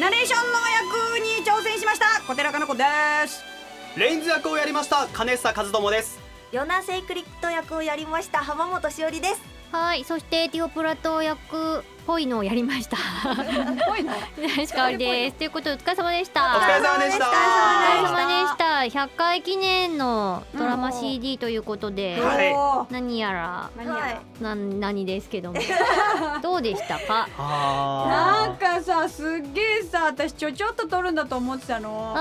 ナレーションの役に挑戦しました小寺かな子です。レインズ役をやりました金久和友です。ヨナセイクリット役をやりました浜本しおりです。はいそしてティオプラト役っぽいのをやりました。ぽいの？石川です。ということでお疲れ様でした。お疲れ様でした。お疲れ様でした100回記念のドラマ CD ということで、何やら何やらはい。な何ですけども。どうでしたか？なんあかさすっげえさ私ちょちょっと撮るんだと思ってたの。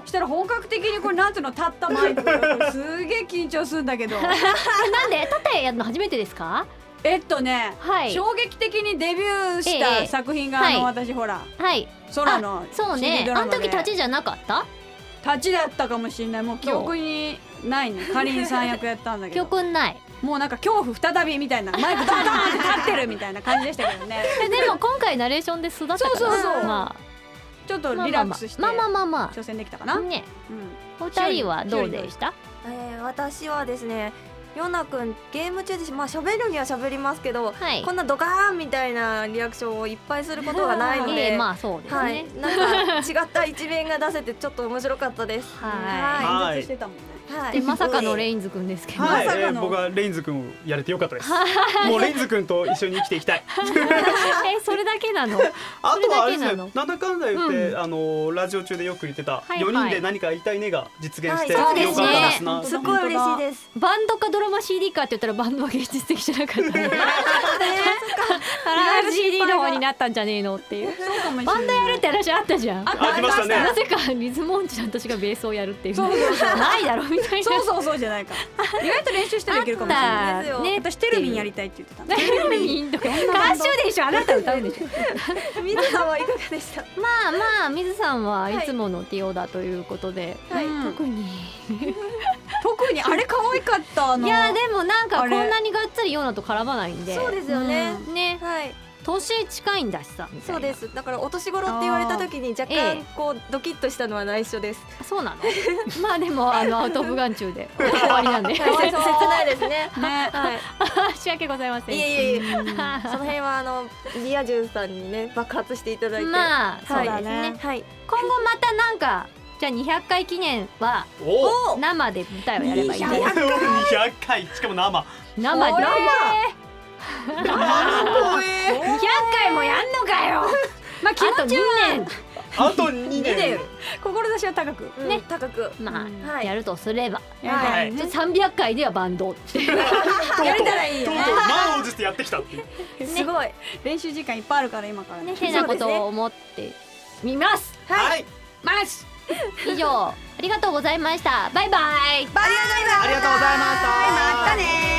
うん。したら本格的にこれなんつうの立ったマイク。すげえ緊張するんだけど。なんで？縦やるの初めてですか？えっとね、はい。衝撃的にデビューしえたえ作品が、はい。あの私ほらはい。空のそうね。あのドラマで。時立ちじゃなかった？立ちだったかもしれない。もう記憶にないね。かりんさん役やったんだけ記ど憶ない。もうなんか恐怖再びみたいな。マイクドンドンって立ってるみたいな感じでしたけどね。えでも今回ナレーションで素だったから。そうそうそうまちょっとあリラックスしてまあまあまあま挑戦できたかな、あね。うん。お二人はどうでした？えー、私はですねヨナくんゲーム中でまあ喋るには喋りますけど、はい。こんなドカーンみたいなリアクションをいっぱいすることがないので、ええまあそうですはねい、なんか違った一面が出せてちょっと面白かったです。は演説してたもんねはい。でまさかのイレインズくんですけど、はい、まさかの。えー僕はレインズ君をやれてよかったです。もうレインズ君と一緒に生きていきたい。えそれだけなの？あとはあれですそれだけなの？ねなんだかんだ言って、うあのラジオ中でよく言ってた、はいはい。4人で何かやりたいねが実現して、はいよかったですな、すごい嬉しいです。バンドかドラマ CD かって言ったらバンドは現実的じゃなかったね あら CD の方になったんじゃねえのっていう。バンドやるって話あったじゃん。ああ来ましたね。なぜかリズム音痴な私がベースをやるっていう。ねそうそうそう。ないだろみたいな。そうそうそうじゃないか。意外と練習したらいけるかもしれない。ですよね。私テルミンやりたいって言ってた。テレビにとか歌手でしょ。あなた歌うでしょ。皆さんはいかがでした？まあまあ水さんはいつものティオだということで、はい。うん特に特にあれ可愛かったいやでもなんかこんなにがっつりヨーナと絡まないんでそうですよね。ねはい。年近いんだしさそうです。だからお年頃って言われた時に若ええ干こうドキッとしたのは内緒です。そうなの？まあでもあのアウト・オブ・ガン中で 終わりなんではい 切ないですね。ねはい。申し訳ございませんいえいえ。その辺はあのリア充さんにね爆発していただいて。まあそうはいですねはい。今後またなんかじゃあ200回記念はお。お生で舞台をやればいいね200回。しかも生。生で。怖え200回もやんのかよまあ気あと2持ちは年あと2年志は高くうんね高く。まあ、はいやるとすればはいじゃあ300回で。はバンドってやれたらいいよねとうとう満を持してやってきたっていうすごい。練習時間いっぱいあるから今からねね変なことを思ってみますはいます 以上ありがとうございました。バイバイ。ありがとうございました。またね